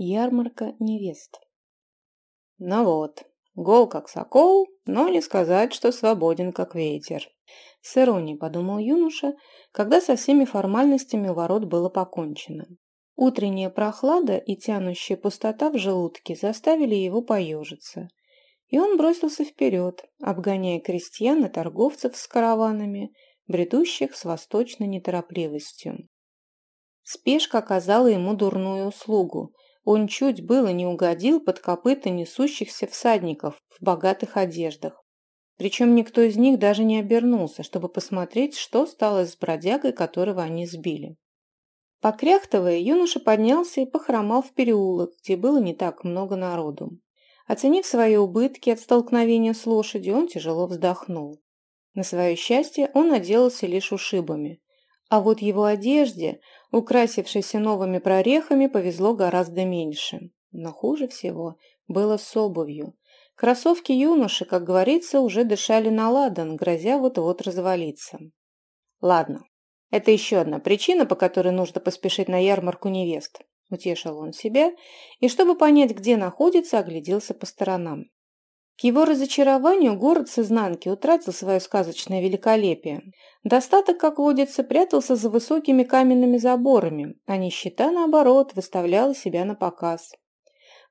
Ярмарка невест. Ну вот, гол как сокол, но не сказать, что свободен как ветер. С иронией подумал юноша, когда со всеми формальностями у ворот было покончено. Утренняя прохлада и тянущая пустота в желудке заставили его поежиться. И он бросился вперед, обгоняя крестьян и торговцев с караванами, бредущих с восточной неторопливостью. Спешка оказала ему дурную услугу. Он чуть было не угодил под копыта несущихся всадников в богатых одеждах. Причем никто из них даже не обернулся, чтобы посмотреть, что стало с бродягой, которого они сбили. Покряхтывая, юноша поднялся и похромал в переулок, где было не так много народу. Оценив свои убытки от столкновения с лошадью, он тяжело вздохнул. На свое счастье он отделался лишь ушибами. А вот его одежде, украсившейся новыми прорехами, повезло гораздо меньше. Но хуже всего было с обувью. Кроссовки юноши, как говорится, уже дышали на ладан, грозя вот-вот развалиться. Ладно, это еще одна причина, по которой нужно поспешить на ярмарку невест. Утешил он себя и, чтобы понять, где находится, огляделся по сторонам. К его разочарованию город с изнанки утратил свое сказочное великолепие. Достаток, как водится, прятался за высокими каменными заборами, а нищета, наоборот, выставляла себя на показ.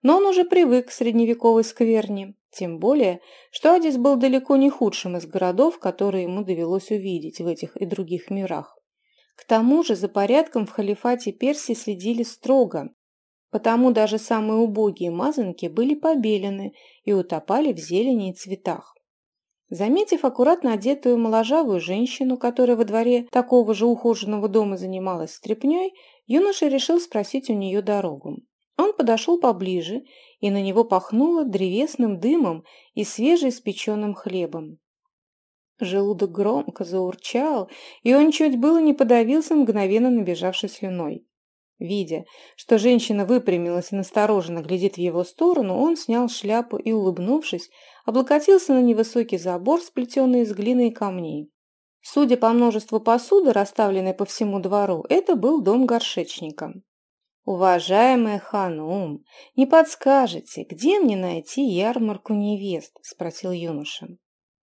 Но он уже привык к средневековой скверне, тем более, что Адис был далеко не худшим из городов, которые ему довелось увидеть в этих и других мирах. К тому же за порядком в халифате Персии следили строго, потому даже самые убогие мазанки были побелены и утопали в зелени и цветах. Заметив аккуратно одетую моложавую женщину, которая во дворе такого же ухоженного дома занималась стряпнёй, юноша решил спросить у нее дорогу. Он подошел поближе, и на него пахнуло древесным дымом и свежеиспеченным хлебом. Желудок громко заурчал, и он чуть было не подавился мгновенно набежавшей слюной. Видя, что женщина выпрямилась и настороженно глядит в его сторону, он снял шляпу и, улыбнувшись, облокотился на невысокий забор, сплетенный из глины и камней. Судя по множеству посуды, расставленной по всему двору, это был дом горшечника. «Уважаемая Ханум, не подскажете, где мне найти ярмарку невест?» – спросил юноша.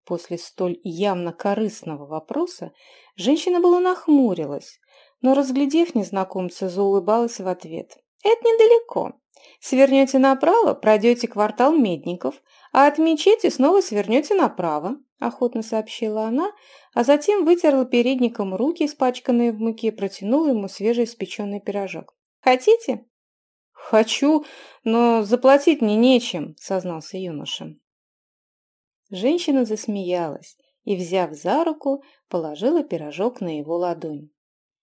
После столь явно корыстного вопроса женщина была нахмурилась, но, разглядев незнакомца, заулыбалась в ответ. «Это недалеко. Свернете направо, пройдете квартал Медников, а от мечети снова свернете направо», – охотно сообщила она, а затем вытерла передником руки, испачканные в муке, протянула ему свежеиспеченный пирожок. «Хотите?» «Хочу, но заплатить мне нечем», – сознался юноша. Женщина засмеялась и, взяв за руку, положила пирожок на его ладонь.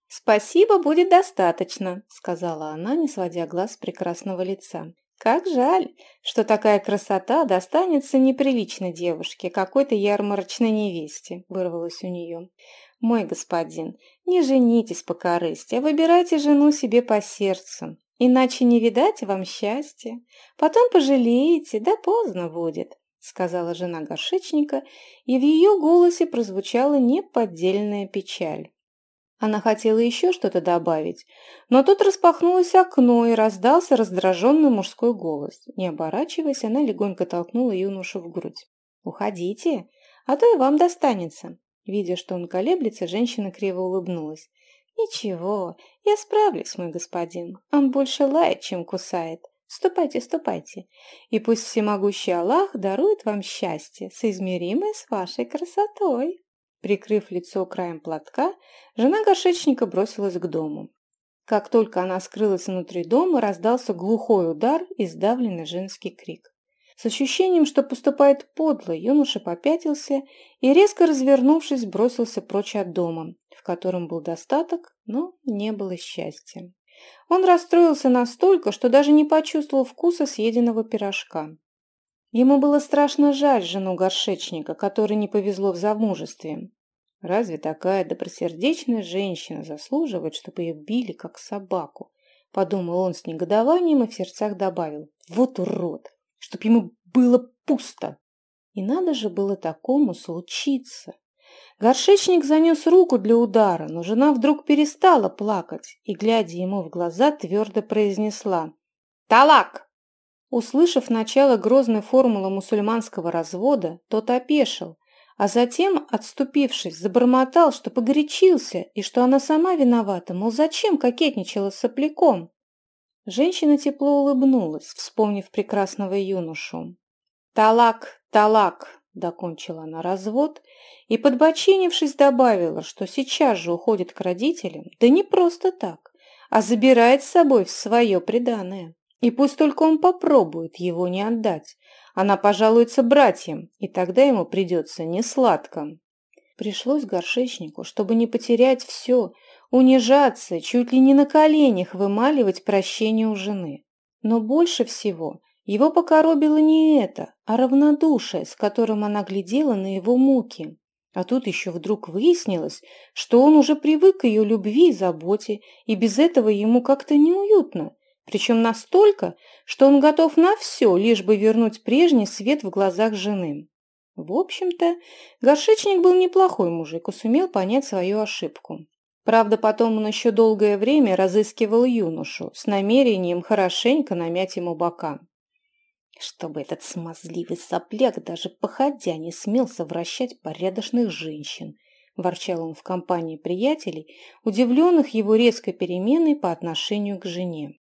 «Спасибо, будет достаточно», — сказала она, не сводя глаз с прекрасного лица. «Как жаль, что такая красота достанется неприличной девушке, какой-то ярмарочной невесте», — вырвалось у нее. «Мой господин, не женитесь по корысти, а выбирайте жену себе по сердцу, иначе не видать вам счастья. Потом пожалеете, да поздно будет сказала жена горшечника, и в ее голосе прозвучала неподдельная печаль. Она хотела еще что-то добавить, но тут распахнулось окно и раздался раздраженный мужской голос. Не оборачиваясь, она легонько толкнула юношу в грудь. «Уходите, а то и вам достанется». Видя, что он колеблется, женщина криво улыбнулась. «Ничего, я справлюсь, мой господин. Он больше лает, чем кусает. Ступайте, ступайте, и пусть всемогущий Аллах дарует вам счастье, соизмеримое с вашей красотой. Прикрыв лицо краем платка, жена горшечника бросилась к дому. Как только она скрылась внутри дома, раздался глухой удар и сдавленный женский крик. С ощущением, что поступает подло, юноша попятился и, резко развернувшись, бросился прочь от дома, в котором был достаток, но не было счастья. Он расстроился настолько, что даже не почувствовал вкуса съеденного пирожка. Ему было страшно жаль жену горшечника, которой не повезло в замужестве. Разве такая добросердечная женщина заслуживает, чтобы ее били, как собаку? Подумал он с негодованием и в сердцах добавил. Вот урод! Чтоб ему было пусто! И надо же было такому случиться. Горшечник занес руку для удара, но жена вдруг перестала плакать и, глядя ему в глаза, твердо произнесла «Талак!» Услышав начало грозной формулы мусульманского развода, тот опешил, а затем, отступившись, забормотал, что погорячился и что она сама виновата, мол, зачем кокетничала с сопляком. Женщина тепло улыбнулась, вспомнив прекрасного юношу. «Талак, талак!» – докончила она развод и, подбочинившись, добавила, что сейчас же уходит к родителям, да не просто так, а забирает с собой в свое преданное. И пусть только он попробует его не отдать. Она пожалуется братьям, и тогда ему придется несладко. Пришлось горшечнику, чтобы не потерять все, унижаться, чуть ли не на коленях вымаливать прощение у жены. Но больше всего его покоробило не это, а равнодушие, с которым она глядела на его муки. А тут еще вдруг выяснилось, что он уже привык к ее любви и заботе, и без этого ему как-то неуютно, причем настолько, что он готов на все, лишь бы вернуть прежний свет в глазах жены. В общем-то, горшечник был неплохой мужик и сумел понять свою ошибку. Правда, потом он еще долгое время разыскивал юношу с намерением хорошенько намять ему бока. Чтобы этот смазливый сопляк даже походя не смел совращать порядочных женщин, ворчал он в компании приятелей, удивленных его резкой переменой по отношению к жене.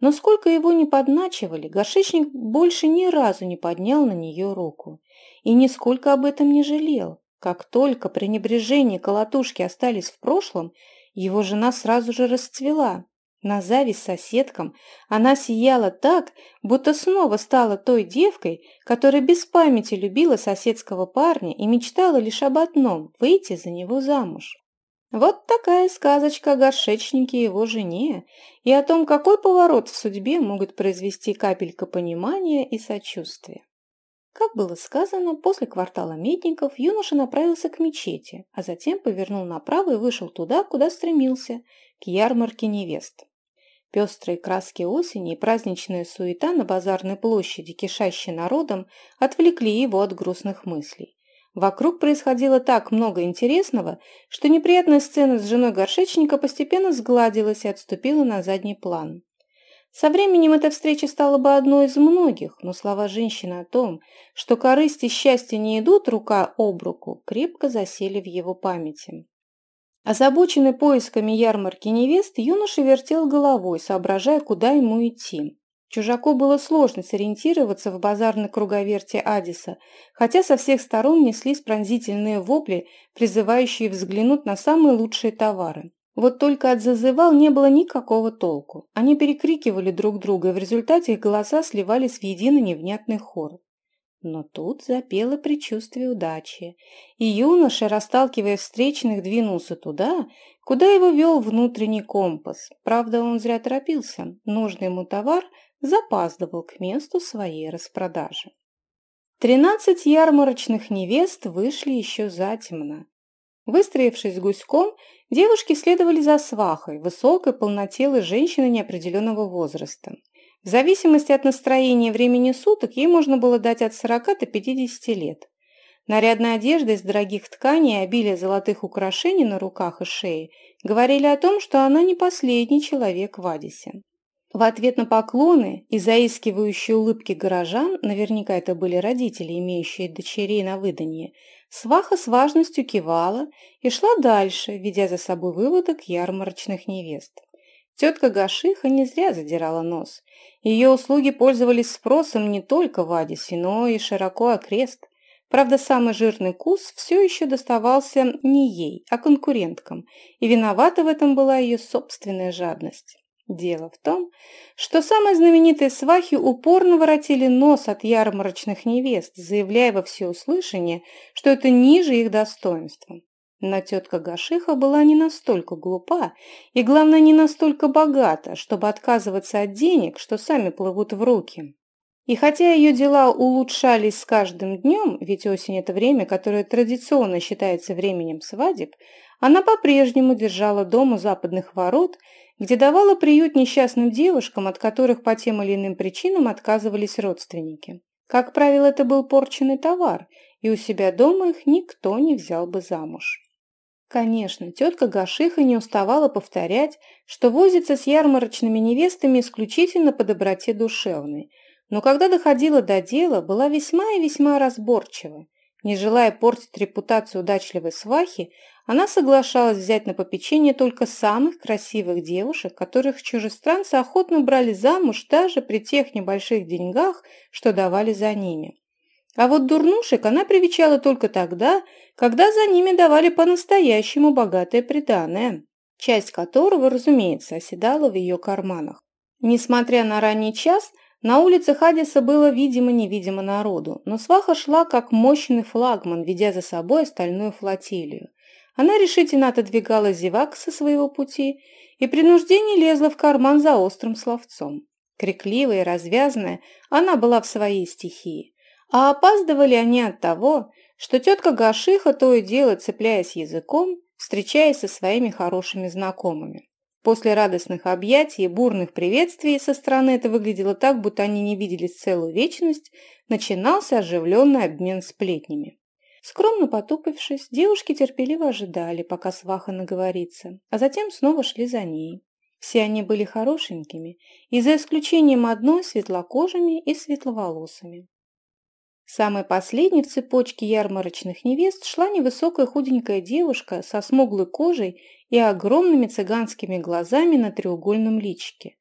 Но сколько его не подначивали, горшечник больше ни разу не поднял на нее руку и нисколько об этом не жалел. Как только пренебрежение колотушки остались в прошлом, его жена сразу же расцвела. На зависть соседкам она сияла так, будто снова стала той девкой, которая без памяти любила соседского парня и мечтала лишь об одном – выйти за него замуж. Вот такая сказочка о горшечнике и его жене и о том, какой поворот в судьбе могут произвести капелька понимания и сочувствия. Как было сказано, после квартала Медников юноша направился к мечети, а затем повернул направо и вышел туда, куда стремился, к ярмарке невест. Пестрые краски осени и праздничная суета на базарной площади, кишащей народом, отвлекли его от грустных мыслей. Вокруг происходило так много интересного, что неприятная сцена с женой горшечника постепенно сгладилась и отступила на задний план. Со временем эта встреча стала бы одной из многих, но слова женщины о том, что корысть и счастье не идут рука об руку, крепко засели в его памяти. Озабоченный поисками ярмарки невест, юноша вертел головой, соображая, куда ему идти. Чужаку было сложно сориентироваться в базарной круговерте Адиса, хотя со всех сторон неслись пронзительные вопли, призывающие взглянуть на самые лучшие товары. Вот только от зазывал не было никакого толку. Они перекрикивали друг друга, и в результате их голоса сливались в единый невнятный хор. Но тут запело предчувствие удачи, и юноша, расталкивая встречных, двинулся туда, куда его вел внутренний компас. Правда, он зря торопился. Нужный ему товар запаздывал к месту своей распродажи. Тринадцать ярмарочных невест вышли еще затемно. Выстроившись гуськом, девушки следовали за свахой, высокой, полнотелой женщиной неопределенного возраста. В зависимости от настроения времени суток ей можно было дать от 40 до 50 лет. Нарядная одежда из дорогих тканей и обилие золотых украшений на руках и шее говорили о том, что она не последний человек в Адисе. В ответ на поклоны и заискивающие улыбки горожан, наверняка это были родители, имеющие дочерей на выданье, сваха с важностью кивала и шла дальше, ведя за собой выводок ярмарочных невест. Тетка Гашиха не зря задирала нос. Ее услуги пользовались спросом не только в Адисе, но и широко окрест. Правда, самый жирный кус все еще доставался не ей, а конкуренткам, и виновата в этом была ее собственная жадность. Дело в том, что самые знаменитые свахи упорно воротили нос от ярмарочных невест, заявляя во всеуслышание, что это ниже их достоинства. Но тетка Гашиха была не настолько глупа и, главное, не настолько богата, чтобы отказываться от денег, что сами плывут в руки. И хотя ее дела улучшались с каждым днем, ведь осень – это время, которое традиционно считается временем свадеб, она по-прежнему держала дом у западных ворот – где давала приют несчастным девушкам, от которых по тем или иным причинам отказывались родственники. Как правило, это был порченный товар, и у себя дома их никто не взял бы замуж. Конечно, тетка Гашиха не уставала повторять, что возится с ярмарочными невестами исключительно по доброте душевной, но когда доходила до дела, была весьма и весьма разборчива. Не желая портить репутацию удачливой свахи, она соглашалась взять на попечение только самых красивых девушек, которых чужестранцы охотно брали замуж даже при тех небольших деньгах, что давали за ними. А вот дурнушек она привечала только тогда, когда за ними давали по-настоящему богатое приданое, часть которого, разумеется, оседала в ее карманах. Несмотря на ранний час, на улице Хадиса было видимо-невидимо народу, но сваха шла как мощный флагман, ведя за собой остальную флотилию. Она решительно отодвигала зевак со своего пути и при нужде не лезла в карман за острым словцом. Крикливая и развязная, она была в своей стихии. А опаздывали они от того, что тетка Гашиха то и дело, цепляясь языком, встречаясь со своими хорошими знакомыми. После радостных объятий и бурных приветствий со стороны это выглядело так, будто они не виделись целую вечность, начинался оживленный обмен сплетнями. Скромно потупившись, девушки терпеливо ожидали, пока сваха наговорится, а затем снова шли за ней. Все они были хорошенькими, и за исключением одной светлокожими и светловолосыми. Самой последней в цепочке ярмарочных невест шла невысокая худенькая девушка со смуглой кожей и огромными цыганскими глазами на треугольном личике.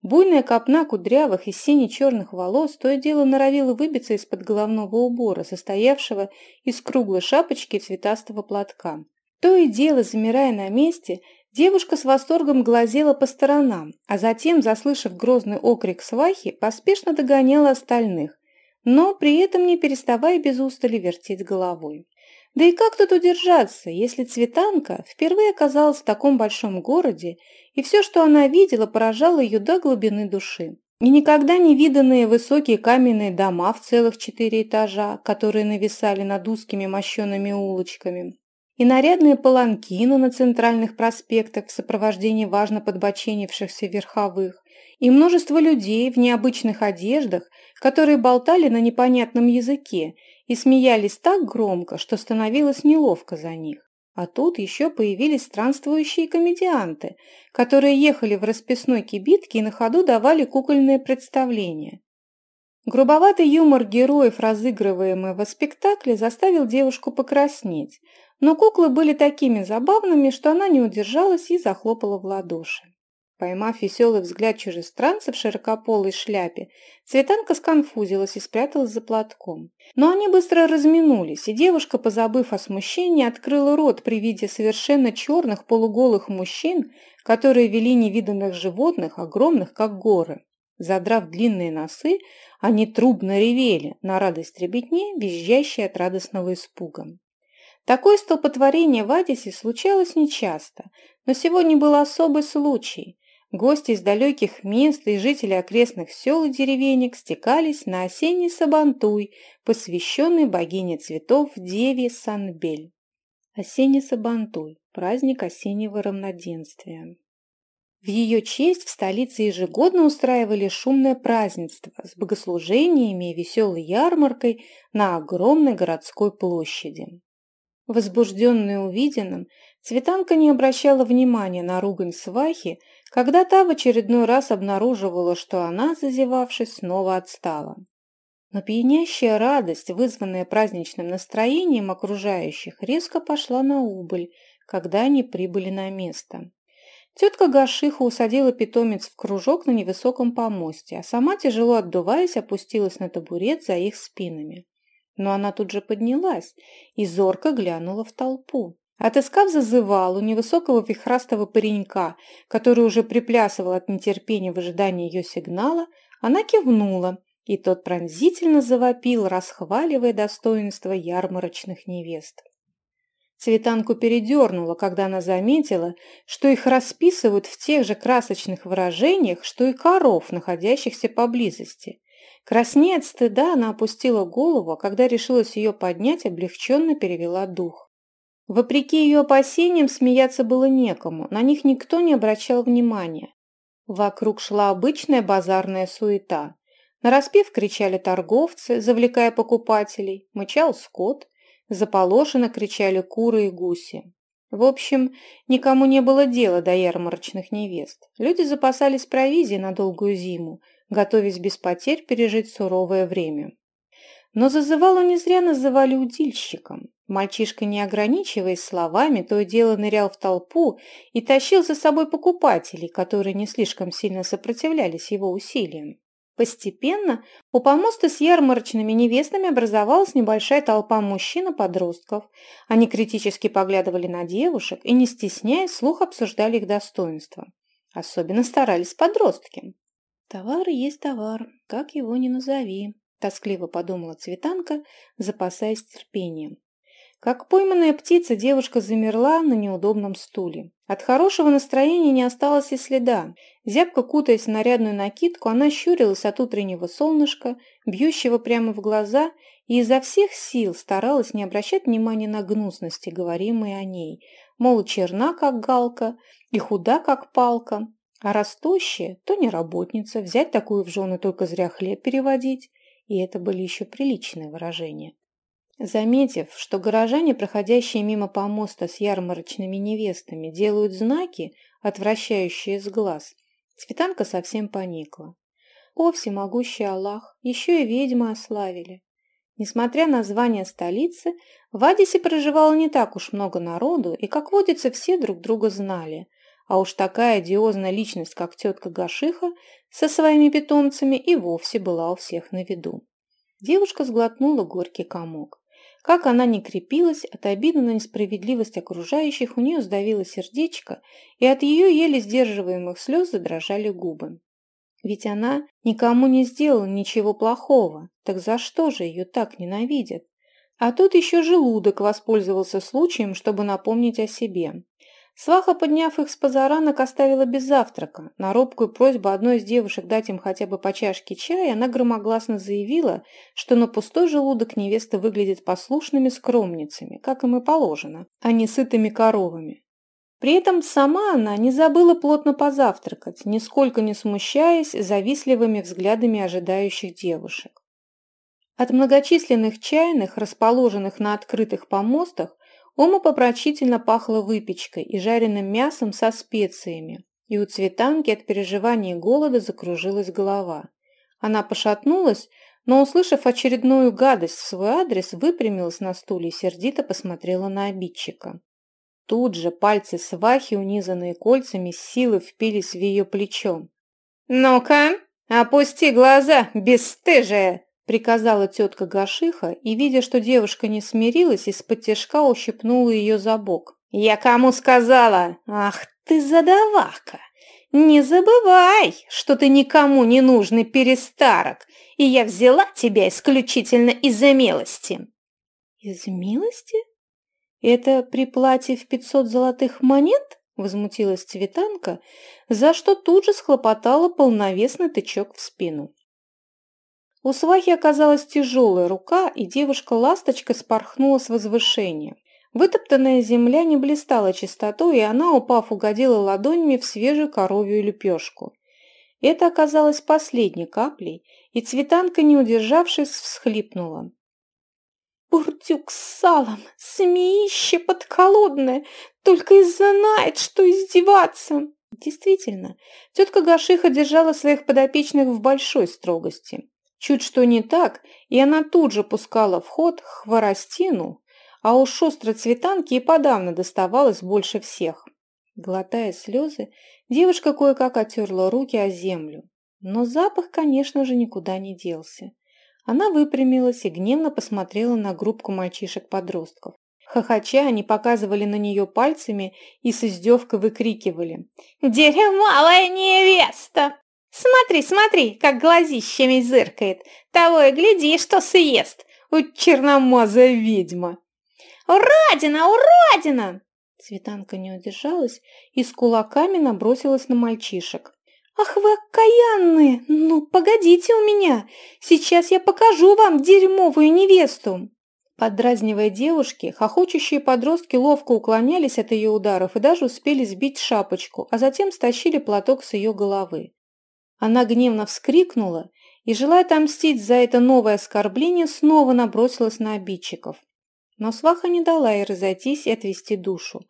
Буйная копна кудрявых и сине-черных волос то и дело норовила выбиться из-под головного убора, состоявшего из круглой шапочки и цветастого платка. То и дело, замирая на месте, девушка с восторгом глазела по сторонам, а затем, заслышав грозный окрик свахи, поспешно догоняла остальных, но при этом не переставая без устали вертеть головой. Да и как тут удержаться, если Цветанка впервые оказалась в таком большом городе, и все, что она видела, поражало ее до глубины души. И никогда не виданные высокие каменные дома в целых четыре этажа, которые нависали над узкими мощеными улочками, и нарядные паланкины на центральных проспектах в сопровождении важно подбоченившихся верховых, и множество людей в необычных одеждах, которые болтали на непонятном языке и смеялись так громко, что становилось неловко за них. А тут еще появились странствующие комедианты, которые ехали в расписной кибитке и на ходу давали кукольные представления. Грубоватый юмор героев, разыгрываемого в спектакле, заставил девушку покраснеть, но куклы были такими забавными, что она не удержалась и захлопала в ладоши. Поймав веселый взгляд чужестранца в широкополой шляпе, Цветанка сконфузилась и спряталась за платком. Но они быстро разминулись, и девушка, позабыв о смущении, открыла рот при виде совершенно черных полуголых мужчин, которые вели невиданных животных, огромных, как горы. Задрав длинные носы, они трубно ревели, на радость ребятне, визжащей от радостного испуга. Такое столпотворение в Адисе случалось нечасто, но сегодня был особый случай. Гости из далеких мест и жители окрестных сел и деревенек стекались на осенний сабантуй, посвященный богине цветов Деве Санбель. Осенний сабантуй – праздник осеннего равноденствия. В ее честь в столице ежегодно устраивали шумное празднество с богослужениями и веселой ярмаркой на огромной городской площади. Возбужденная увиденным, Цветанка не обращала внимания на ругань свахи, когда та в очередной раз обнаруживала, что она, зазевавшись, снова отстала. Но пьянящая радость, вызванная праздничным настроением окружающих, резко пошла на убыль, когда они прибыли на место. Тетка Гашиха усадила питомец в кружок на невысоком помосте, а сама, тяжело отдуваясь, опустилась на табурет за их спинами. Но она тут же поднялась и зорко глянула в толпу. Отыскав зазывалу невысокого вихрастого паренька, который уже приплясывал от нетерпения в ожидании ее сигнала, она кивнула, и тот пронзительно завопил, расхваливая достоинство ярмарочных невест. Цветанку передернула, когда она заметила, что их расписывают в тех же красочных выражениях, что и коров, находящихся поблизости. Краснея от стыда, она опустила голову, а когда решилась ее поднять, облегченно перевела дух. Вопреки ее опасениям, смеяться было некому, на них никто не обращал внимания. Вокруг шла обычная базарная суета. Нараспев кричали торговцы, завлекая покупателей, мычал скот, заполошенно кричали куры и гуси. В общем, никому не было дела до ярмарочных невест. Люди запасались провизией на долгую зиму, готовясь без потерь пережить суровое время. Но зазывалу не зря называли удильщиком. Мальчишка, не ограничиваясь словами, то и дело нырял в толпу и тащил за собой покупателей, которые не слишком сильно сопротивлялись его усилиям. Постепенно у помоста с ярмарочными невестами образовалась небольшая толпа мужчин и подростков. Они критически поглядывали на девушек и, не стесняясь, слух обсуждали их достоинства. Особенно старались подростки. «Товар есть товар, как его ни назови», – тоскливо подумала Цветанка, запасаясь терпением. Как пойманная птица, девушка замерла на неудобном стуле. От хорошего настроения не осталось и следа. Зябко кутаясь в нарядную накидку, она щурилась от утреннего солнышка, бьющего прямо в глаза, и изо всех сил старалась не обращать внимания на гнусности, говоримые о ней. Мол, черна, как галка, и худа, как палка. А растущая, то не работница, взять такую в жены только зря хлеб переводить. И это были еще приличные выражения. Заметив, что горожане, проходящие мимо помоста с ярмарочными невестами, делают знаки, отвращающие с глаз, Цветанка совсем поникла. О, всемогущий Аллах, еще и ведьмы ославили. Несмотря на звание столицы, в Адисе проживало не так уж много народу, и, как водится, все друг друга знали. А уж такая одиозная личность, как тетка Гашиха, со своими питомцами и вовсе была у всех на виду. Девушка сглотнула горький комок. Как она ни крепилась, от обиды на несправедливость окружающих у нее сдавило сердечко, и от ее еле сдерживаемых слез задрожали губы. Ведь она никому не сделала ничего плохого, так за что же ее так ненавидят? А тут еще желудок воспользовался случаем, чтобы напомнить о себе. Сваха, подняв их с позаранок, оставила без завтрака. На робкую просьбу одной из девушек дать им хотя бы по чашке чая, она громогласно заявила, что на пустой желудок невеста выглядит послушными скромницами, как им и положено, а не сытыми коровами. При этом сама она не забыла плотно позавтракать, нисколько не смущаясь завистливыми взглядами ожидающих девушек. От многочисленных чайных, расположенных на открытых помостах, Умопопрочительно пахло выпечкой и жареным мясом со специями, и у Цветанки от переживания голода закружилась голова. Она пошатнулась, но, услышав очередную гадость в свой адрес, выпрямилась на стуле и сердито посмотрела на обидчика. Тут же пальцы свахи, унизанные кольцами, силы впились в ее плечо. «Ну-ка, опусти глаза, бесстыжая!» Приказала тетка Гашиха и, видя, что девушка не смирилась, из-под тяжка ущипнула ее за бок. «Я кому сказала? Ах ты задавака! Не забывай, что ты никому не нужный перестарок, и я взяла тебя исключительно из-за милости». «Из милости? Это при плате в пятьсот золотых монет?» возмутилась Цветанка, за что тут же схлопотала полновесный тычок в спину. У свахи оказалась тяжелая рука, и девушка-ласточка спорхнула с возвышения. Вытоптанная земля не блистала чистотой, и она, упав, угодила ладонями в свежую коровью лепешку. Это оказалось последней каплей, и цветанка, не удержавшись, всхлипнула. «Бурдюк с салом, смеище подколодное, только и знает, что издеваться!» Действительно, тетка Гашиха держала своих подопечных в большой строгости. Чуть что не так, и она тут же пускала в ход хворостину, а у шустрой цветанки и подавно доставалось больше всех. Глотая слезы, девушка кое-как отерла руки о землю. Но запах, конечно же, никуда не делся. Она выпрямилась и гневно посмотрела на группку мальчишек-подростков. Хохоча, они показывали на нее пальцами и с издевкой выкрикивали «Дерьмовая невеста!» Смотри, смотри, как глазищами зыркает. Того и гляди, что съест. У черномазая ведьма. Урадина, урадина! Цветанка не удержалась и с кулаками набросилась на мальчишек. «Ах вы окаянные! Ну, погодите у меня! Сейчас я покажу вам дерьмовую невесту!» Поддразнивая девушки, хохочущие подростки ловко уклонялись от ее ударов и даже успели сбить шапочку, а затем стащили платок с ее головы. Она гневно вскрикнула и, желая отомстить за это новое оскорбление, снова набросилась на обидчиков. Но сваха не дала ей разойтись и отвести душу.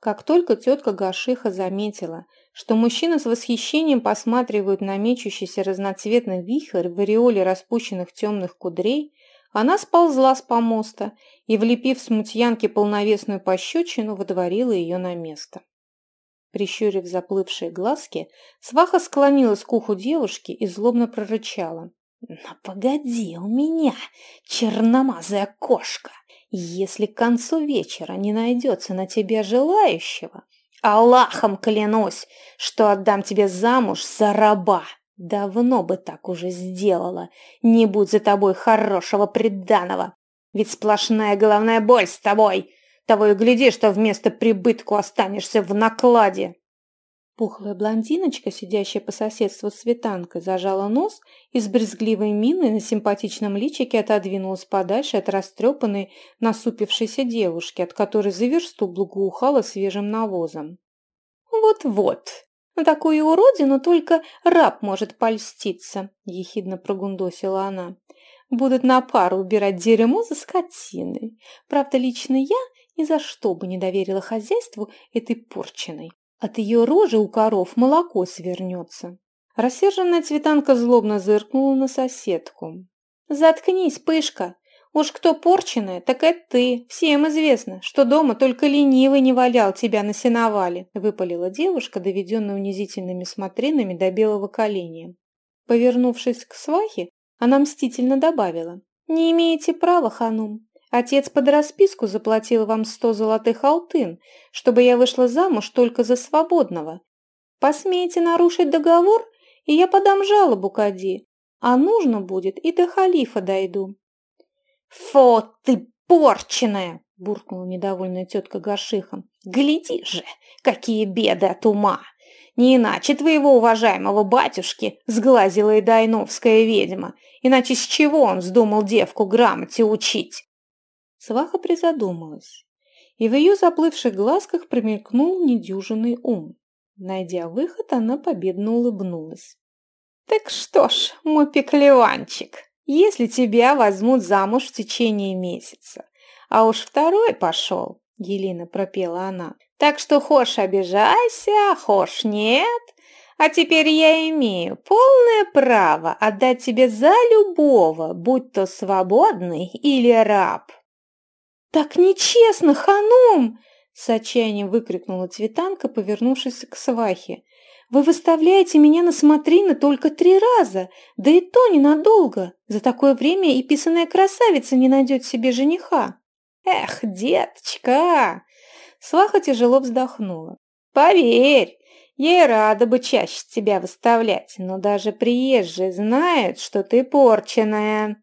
Как только тетка Гашиха заметила, что мужчина с восхищением посматривает на мечущийся разноцветный вихрь в ореоле распущенных темных кудрей, она сползла с помоста и, влепив смутьянке полновесную пощечину, водворила ее на место. Прищурив заплывшие глазки, сваха склонилась к уху девушки и злобно прорычала. «Ну, погоди у меня, черномазая кошка! Если к концу вечера не найдется на тебя желающего, Аллахом клянусь, что отдам тебе замуж за раба!» Давно бы так уже сделала, не будь за тобой хорошего приданого. Ведь сплошная головная боль с тобой. Того и гляди, что вместо прибытку останешься в накладе. Пухлая блондиночка, сидящая по соседству с Светанкой, зажала нос и с брезгливой миной на симпатичном личике отодвинулась подальше от растрепанной, насупившейся девушки, от которой за версту благоухало свежим навозом. «Вот-вот, на такую уродину только раб может польститься, ехидно прогундосила она. Будут на пару убирать дерьмо за скотиной. Правда, лично я ни за что бы не доверила хозяйству этой порченой. От ее рожи у коров молоко свернется. Рассерженная цветанка злобно зыркнула на соседку. «Заткнись, пышка! Уж кто порченая, так это ты. Всем известно, что дома только ленивый не валял тебя на сеновале», выпалила девушка, доведенная унизительными смотринами до белого коленя. Повернувшись к свахе, она мстительно добавила. «Не имеете права, ханум. Отец под расписку заплатил вам сто золотых алтын, чтобы я вышла замуж только за свободного. Посмеете нарушить договор, и я подам жалобу Кади, а нужно будет и до халифа дойду. «Фу, ты порченая!» – буркнула недовольная тетка Гашиха. «Гляди же, какие беды от ума! Не иначе твоего уважаемого батюшки сглазила и дайновская ведьма, иначе с чего он вздумал девку грамоте учить?» Сваха призадумалась, и в ее заплывших глазках промелькнул недюжинный ум. Найдя выход, она победно улыбнулась. «Так что ж, мой пеклеванчик, если тебя возьмут замуж в течение месяца. А уж второй пошел, Елена пропела она. Так что хошь обижайся, хошь нет. А теперь я имею полное право отдать тебе за любого, будь то свободный или раб. Так нечестно, ханум! С отчаянием выкрикнула Цветанка, повернувшись к свахе. Вы выставляете меня на смотрины только три раза, да и то ненадолго. За такое время и писаная красавица не найдет себе жениха. Эх, деточка!» Сваха тяжело вздохнула. «Поверь, ей рада бы чаще тебя выставлять, но даже приезжие знают, что ты порченая.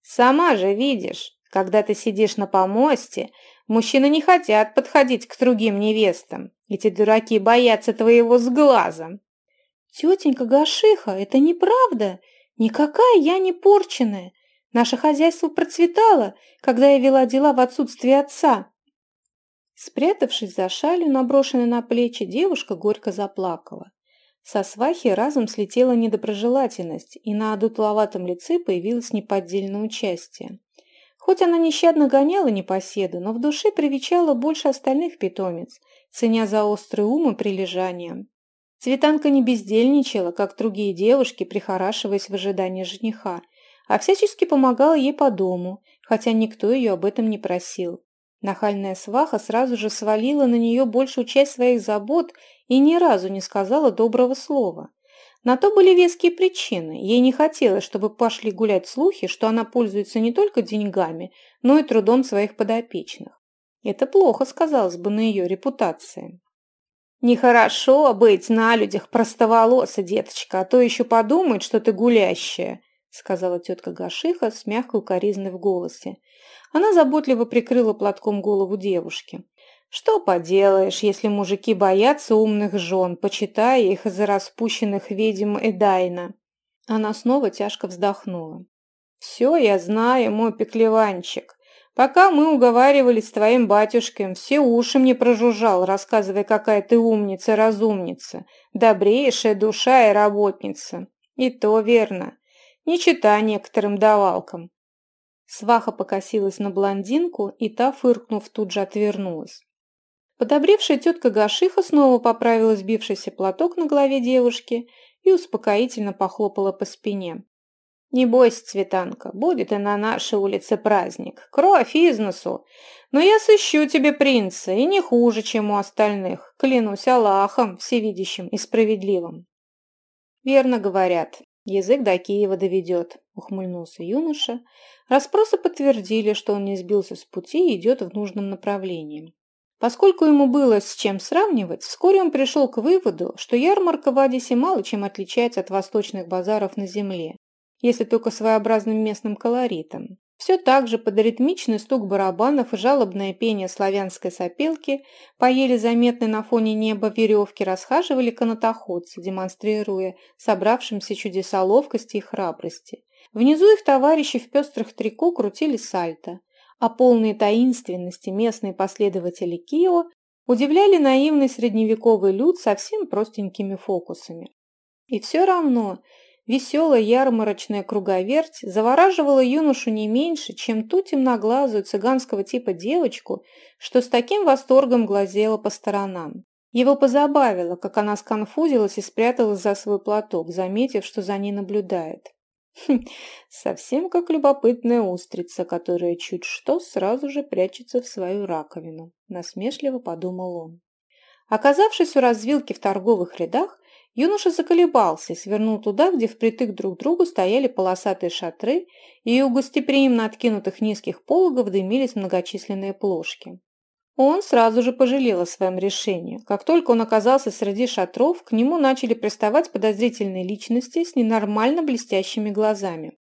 Сама же видишь, когда ты сидишь на помосте, мужчины не хотят подходить к другим невестам. Эти дураки боятся твоего сглаза. Тетенька Гашиха, это неправда. Никакая я не порченная. Наше хозяйство процветало, когда я вела дела в отсутствие отца. Спрятавшись за шалью, наброшенной на плечи, девушка горько заплакала. Со свахи разом слетела недоброжелательность, и на одутловатом лице появилось неподдельное участие. Хоть она нещадно гоняла непоседу, но в душе привечала больше остальных питомец, ценя за острый ум и прилежание. Цветанка не бездельничала, как другие девушки, прихорашиваясь в ожидании жениха, а всячески помогала ей по дому, хотя никто ее об этом не просил. Нахальная сваха сразу же свалила на нее большую часть своих забот и ни разу не сказала доброго слова. На то были веские причины. Ей не хотелось, чтобы пошли гулять слухи, что она пользуется не только деньгами, но и трудом своих подопечных. Это плохо сказалось бы на ее репутации. «Нехорошо быть на людях простоволоса, деточка, а то еще подумают, что ты гулящая», сказала тетка Гашиха с мягкой укоризной в голосе. Она заботливо прикрыла платком голову девушки. Что поделаешь, если мужики боятся умных жен, почитая их из-за распущенных ведьм Эдайна? Она снова тяжко вздохнула. «Все я знаю, мой пеклеванчик. Пока мы уговаривали с твоим батюшкой, все уши мне прожужжал, рассказывая, какая ты умница-разумница, добрейшая душа и работница. И то верно. Не чита некоторым давалкам». Сваха покосилась на блондинку, и та, фыркнув, тут же отвернулась. Подобревшая тетка Гашиха снова поправила сбившийся платок на голове девушки и успокоительно похлопала по спине. «Не бойся, Цветанка, будет и на нашей улице праздник. Кровь из носу. Но я сыщу тебе принца, и не хуже, чем у остальных. Клянусь Аллахом, всевидящим и справедливым». «Верно говорят. Язык до Киева доведет», — ухмыльнулся юноша. Распросы подтвердили, что он не сбился с пути и идет в нужном направлении. Поскольку ему было с чем сравнивать, вскоре он пришел к выводу, что ярмарка в Адисе мало чем отличается от восточных базаров на земле, если только своеобразным местным колоритом. Все так же под ритмичный стук барабанов и жалобное пение славянской сопелки по еле заметной на фоне неба веревки расхаживали канатоходцы, демонстрируя собравшимся чудеса ловкости и храбрости. Внизу их товарищи в пестрых трико крутили сальто – а полные таинственности местные последователи Кио удивляли наивный средневековый люд совсем простенькими фокусами. И все равно веселая ярмарочная круговерть завораживала юношу не меньше, чем ту темноглазую цыганского типа девочку, что с таким восторгом глазела по сторонам. Его позабавило, как она сконфузилась и спряталась за свой платок, заметив, что за ней наблюдает. Хм, совсем как любопытная устрица, которая чуть что сразу же прячется в свою раковину, насмешливо подумал он. Оказавшись у развилки в торговых рядах, юноша заколебался и свернул туда, где впритык друг к другу стояли полосатые шатры, и у гостеприимно откинутых низких пологов дымились многочисленные плошки. Он сразу же пожалел о своем решении. Как только он оказался среди шатров, к нему начали приставать подозрительные личности с ненормально блестящими глазами.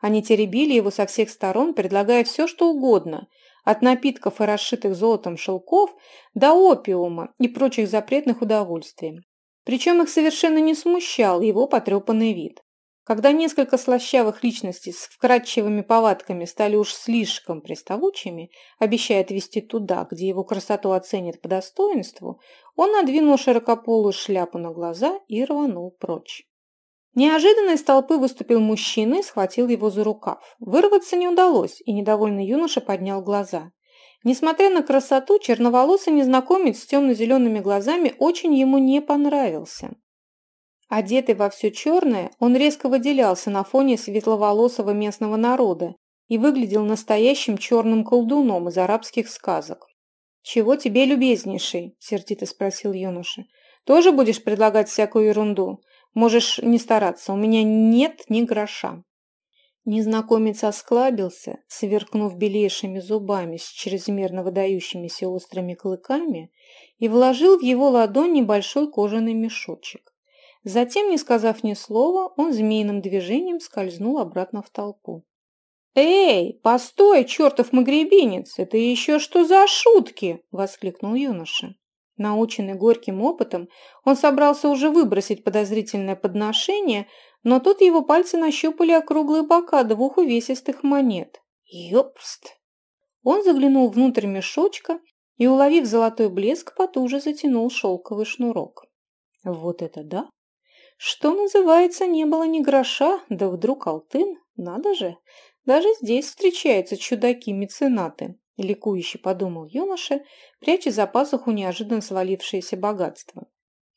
Они теребили его со всех сторон, предлагая все, что угодно, от напитков и расшитых золотом шелков до опиума и прочих запретных удовольствий. Причем их совершенно не смущал его потрепанный вид. Когда несколько слащавых личностей с вкрадчивыми повадками стали уж слишком приставучими, обещая отвезти туда, где его красоту оценят по достоинству, он надвинул широкополую шляпу на глаза и рванул прочь. Неожиданно из толпы выступил мужчина и схватил его за рукав. Вырваться не удалось, и недовольный юноша поднял глаза. Несмотря на красоту, черноволосый незнакомец с темно-зелеными глазами очень ему не понравился. Одетый во все черное, он резко выделялся на фоне светловолосого местного народа и выглядел настоящим черным колдуном из арабских сказок. «Чего тебе, любезнейший?» – сердито спросил юноша. «Тоже будешь предлагать всякую ерунду? Можешь не стараться, у меня нет ни гроша». Незнакомец осклабился, сверкнув белейшими зубами с чрезмерно выдающимися острыми клыками, и вложил в его ладонь небольшой кожаный мешочек. Затем, не сказав ни слова, он змеиным движением скользнул обратно в толпу. «Эй, постой, чертов магребинец! Это еще что за шутки?» – воскликнул юноша. Наученный горьким опытом, он собрался уже выбросить подозрительное подношение, но тут его пальцы нащупали округлые бока двух увесистых монет. Ёпрст! Он заглянул внутрь мешочка и, уловив золотой блеск, потуже затянул шелковый шнурок. Вот это да! Что называется, не было ни гроша, да вдруг алтын, надо же. Даже здесь встречаются чудаки-меценаты, ликующе подумал юноша, пряча за пазуху неожиданно свалившееся богатство.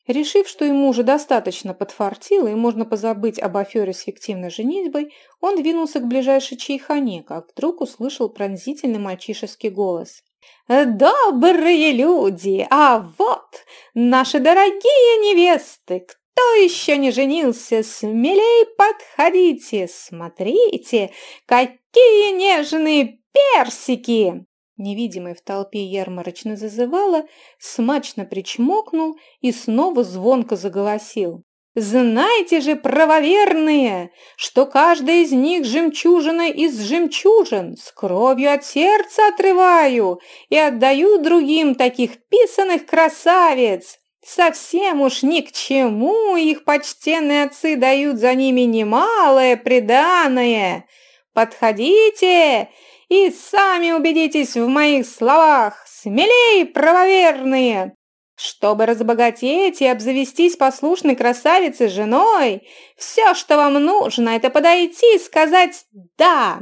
Решив, что ему уже достаточно подфартило и можно позабыть об афере с фиктивной женитьбой, он двинулся к ближайшей чайхане, как вдруг услышал пронзительный мальчишеский голос. «Добрые люди! А вот наши дорогие невесты! Кто еще не женился, смелей подходите, смотрите, какие нежные персики!» Невидимый в толпе ярмарочно зазывала, смачно причмокнул и снова звонко заголосил. «Знайте же, правоверные, что каждая из них жемчужина из жемчужин, с кровью от сердца отрываю и отдаю другим таких писаных красавиц, Совсем уж ни к чему их почтенные отцы дают за ними немалое преданное. Подходите и сами убедитесь в моих словах, смелей, правоверные. Чтобы разбогатеть и обзавестись послушной красавицей женой, все, что вам нужно, это подойти и сказать «да».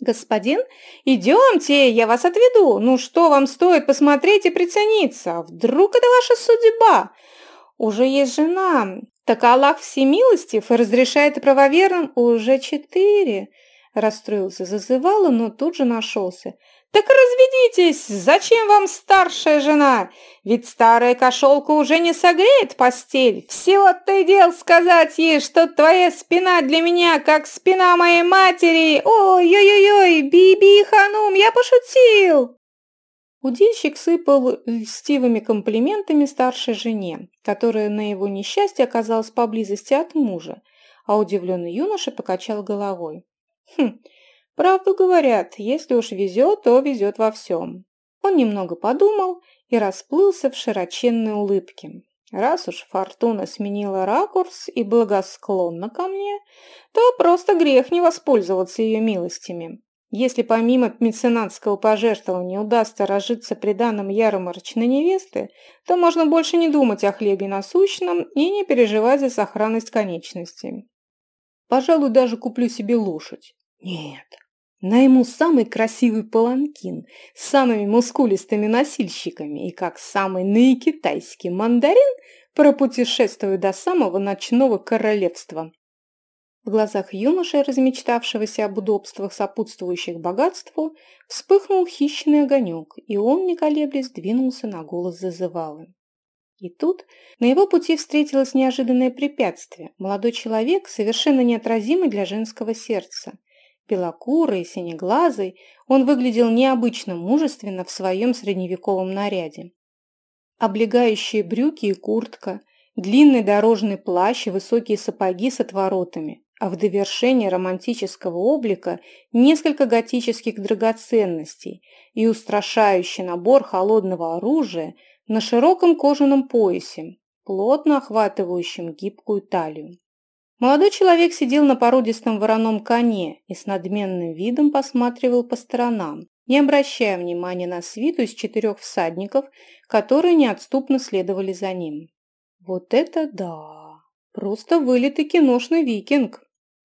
«Господин, идемте, я вас отведу. Ну что вам стоит посмотреть и прицениться? Вдруг это ваша судьба? Уже есть жена. Так Аллах всемилостив и разрешает правоверным уже четыре». Расстроился, зазывала, но тут же нашелся. «Так разведитесь! Зачем вам старшая жена? Ведь старая кошелка уже не согреет постель. Всего-то и дел сказать ей, что твоя спина для меня, как спина моей матери. Ой-ой-ой, биби, ханум, я пошутил!» Удильщик сыпал льстивыми комплиментами старшей жене, которая на его несчастье оказалась поблизости от мужа, а удивленный юноша покачал головой. «Хм, Правду говорят, если уж везет, то везет во всем. Он немного подумал и расплылся в широченной улыбке. Раз уж фортуна сменила ракурс и благосклонна ко мне, то просто грех не воспользоваться ее милостями. Если помимо меценатского пожертвования удастся разжиться приданным ярмарочной невесты, то можно больше не думать о хлебе насущном и не переживать за сохранность конечностей. Пожалуй, даже куплю себе лошадь. Нет, Найму самый красивый паланкин с самыми мускулистыми носильщиками и как самый наикитайский мандарин пропутешествую до самого ночного королевства. В глазах юноши, размечтавшегося об удобствах, сопутствующих богатству, вспыхнул хищный огонек, и он, не колеблясь, двинулся на голос зазывалы. И тут на его пути встретилось неожиданное препятствие. Молодой человек, совершенно неотразимый для женского сердца. Белокурый, синеглазый, он выглядел необычно мужественно в своем средневековом наряде. Облегающие брюки и куртка, длинный дорожный плащ и высокие сапоги с отворотами, а в довершение романтического облика несколько готических драгоценностей и устрашающий набор холодного оружия на широком кожаном поясе, плотно охватывающем гибкую талию. Молодой человек сидел на породистом вороном коне и с надменным видом посматривал по сторонам, не обращая внимания на свиту из четырех всадников, которые неотступно следовали за ним. Вот это да! Просто вылитый киношный викинг!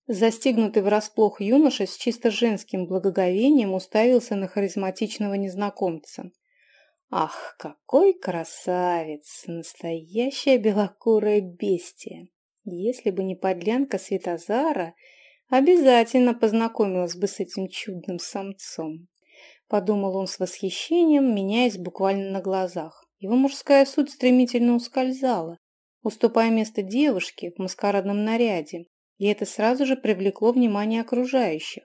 Застигнутый врасплох юноша с чисто женским благоговением уставился на харизматичного незнакомца. Ах, какой красавец! Настоящая белокурая бестия! Если бы не подлянка Светозара, обязательно познакомилась бы с этим чудным самцом. Подумал он с восхищением, меняясь буквально на глазах. Его мужская суть стремительно ускользала, уступая место девушке в маскарадном наряде, и это сразу же привлекло внимание окружающих.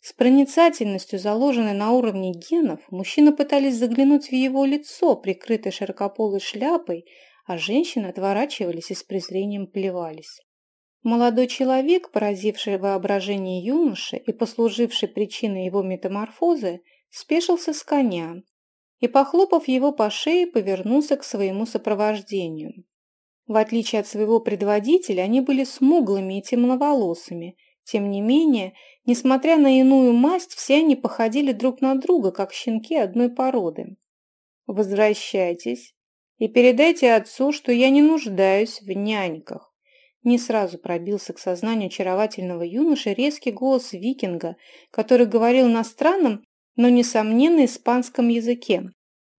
С проницательностью, заложенной на уровне генов, мужчины пытались заглянуть в его лицо, прикрытое широкополой шляпой, а женщины отворачивались и с презрением плевались. Молодой человек, поразивший воображение юноши и послуживший причиной его метаморфозы, спешился с коня и, похлопав его по шее, повернулся к своему сопровождению. В отличие от своего предводителя, они были смуглыми и темноволосыми. Тем не менее, несмотря на иную масть, все они походили друг на друга, как щенки одной породы. «Возвращайтесь», и передайте отцу, что я не нуждаюсь в няньках. Не сразу пробился к сознанию очаровательного юноши резкий голос викинга, который говорил на странном, но, несомненно, испанском языке.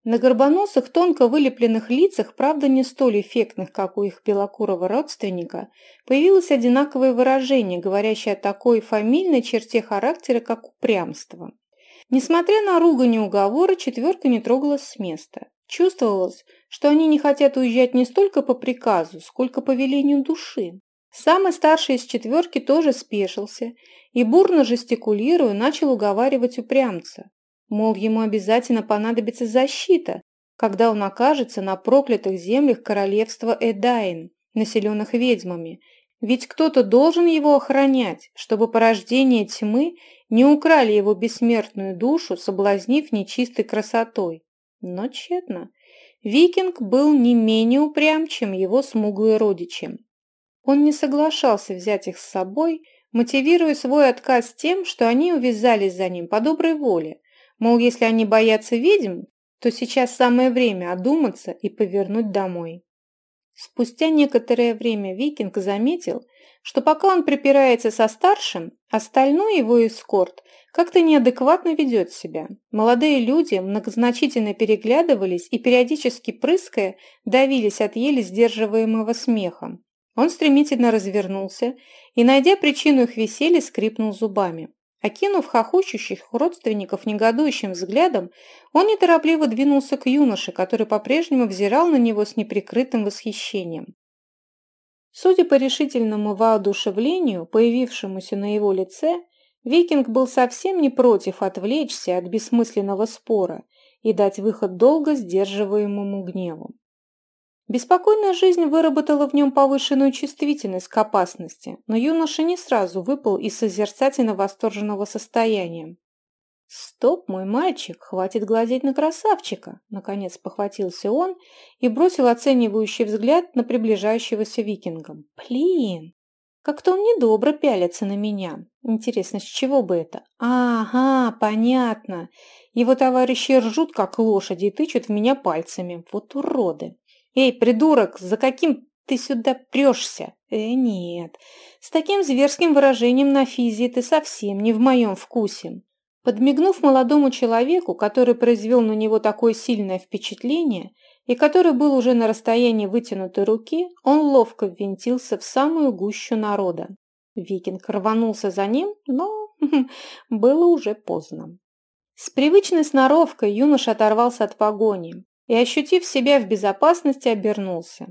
На горбоносых, тонко вылепленных лицах, правда не столь эффектных, как у их белокурого родственника, появилось одинаковое выражение, говорящее о такой фамильной черте характера, как упрямство. Несмотря на ругань и уговоры, четверка не трогалась с места. Чувствовалось, что они не хотят уезжать не столько по приказу, сколько по велению души. Самый старший из четверки тоже спешился и, бурно жестикулируя, начал уговаривать упрямца. Мол, ему обязательно понадобится защита, когда он окажется на проклятых землях королевства Эдайн, населенных ведьмами, ведь кто-то должен его охранять, чтобы порождение тьмы не украли его бессмертную душу, соблазнив нечистой красотой. Но тщетно. Викинг был не менее упрям, чем его смуглые родичи. Он не соглашался взять их с собой, мотивируя свой отказ тем, что они увязались за ним по доброй воле. Мол, если они боятся ведьм, то сейчас самое время одуматься и повернуть домой. Спустя некоторое время викинг заметил, что пока он припирается со старшим, остальной его эскорт как-то неадекватно ведет себя. Молодые люди многозначительно переглядывались и, периодически прыская, давились от еле сдерживаемого смеха. Он стремительно развернулся и, найдя причину их веселья, скрипнул зубами. Окинув хохочущих родственников негодующим взглядом, он неторопливо двинулся к юноше, который по-прежнему взирал на него с неприкрытым восхищением. Судя по решительному воодушевлению, появившемуся на его лице, Викинг был совсем не против отвлечься от бессмысленного спора и дать выход долго сдерживаемому гневу. Беспокойная жизнь выработала в нем повышенную чувствительность к опасности, но юноша не сразу выпал из созерцательно-восторженного состояния. «Стоп, мой мальчик, хватит глазеть на красавчика!» Наконец похватился он и бросил оценивающий взгляд на приближающегося викинга. «Блин, как-то он недобро пялится на меня. Интересно, с чего бы это? Ага, понятно. Его товарищи ржут, как лошади, и тычут в меня пальцами. Вот уроды!» «Эй, придурок, за каким ты сюда прешься?» «Э, нет, с таким зверским выражением на физе ты совсем не в моем вкусе». Подмигнув молодому человеку, который произвел на него такое сильное впечатление и который был уже на расстоянии вытянутой руки, он ловко ввинтился в самую гущу народа. Викинг рванулся за ним, но было уже поздно. С привычной сноровкой юноша оторвался от погони и, ощутив себя в безопасности, обернулся.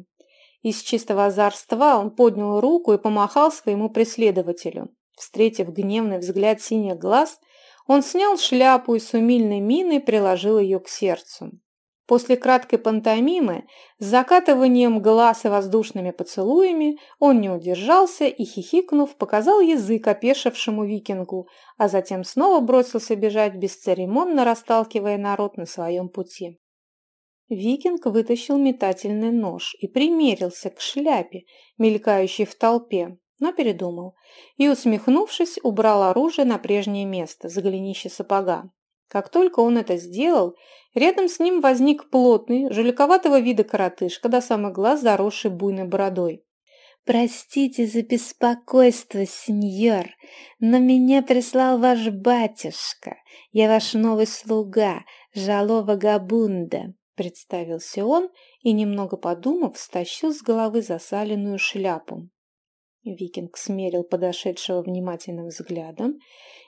Из чистого озорства он поднял руку и помахал своему преследователю. Встретив гневный взгляд синих глаз, он снял шляпу и с умильной миной приложил ее к сердцу. После краткой пантомимы, с закатыванием глаз и воздушными поцелуями, он не удержался и, хихикнув, показал язык опешившему викингу, а затем снова бросился бежать, бесцеремонно расталкивая народ на своем пути. Викинг вытащил метательный нож и примерился к шляпе, мелькающей в толпе, но передумал и, усмехнувшись, убрал оружие на прежнее место, за голенище сапога. Как только он это сделал, рядом с ним возник плотный, жуликоватого вида коротышка до самых глаз, заросший буйной бородой. «Простите за беспокойство, сеньор, но меня прислал ваш батюшка. Я ваш новый слуга, Жало Вагабунда. Представился он и, немного подумав, стащил с головы засаленную шляпу. Викинг смерил подошедшего внимательным взглядом,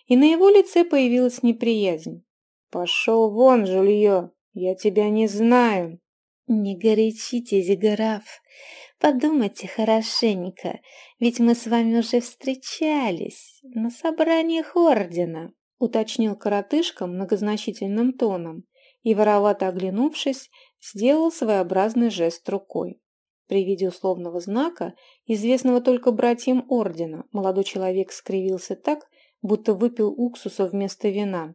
и на его лице появилась неприязнь. «Пошел вон, Жулье! Я тебя не знаю!» «Не горячитесь, граф! Подумайте хорошенько, ведь мы с вами уже встречались на собраниях ордена», уточнил коротышка многозначительным тоном и, воровато оглянувшись, сделал своеобразный жест рукой. При виде условного знака, известного только братьям ордена, молодой человек скривился так, будто выпил уксуса вместо вина.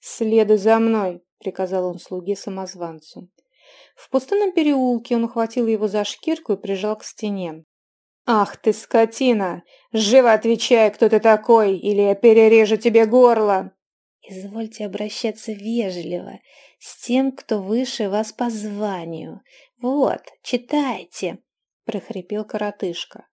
«Следуй за мной!» — приказал он слуге-самозванцу. В пустынном переулке он ухватил его за шкирку и прижал к стене. «Ах ты, скотина! Живо отвечай, кто ты такой, или я перережу тебе горло!» Извольте обращаться вежливо с тем, кто выше вас по званию. Вот, читайте, прохрипел коротышка.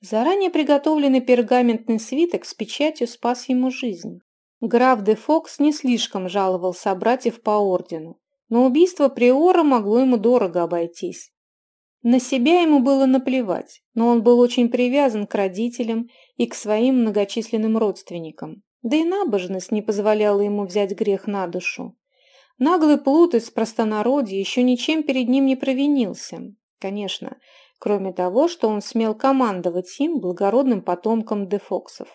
Заранее приготовленный пергаментный свиток с печатью спас ему жизнь. Граф де Фокс не слишком жаловал собратьев по ордену, но убийство приора могло ему дорого обойтись. На себя ему было наплевать, но он был очень привязан к родителям и к своим многочисленным родственникам. Да и набожность не позволяла ему взять грех на душу. Наглый плут из простонародья еще ничем перед ним не провинился. Конечно, кроме того, что он смел командовать им, благородным потомком дефоксов.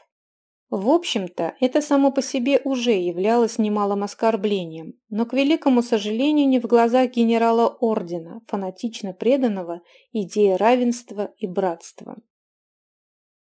В общем-то, это само по себе уже являлось немалым оскорблением, но, к великому сожалению, не в глазах генерала ордена, фанатично преданного идее равенства и братства.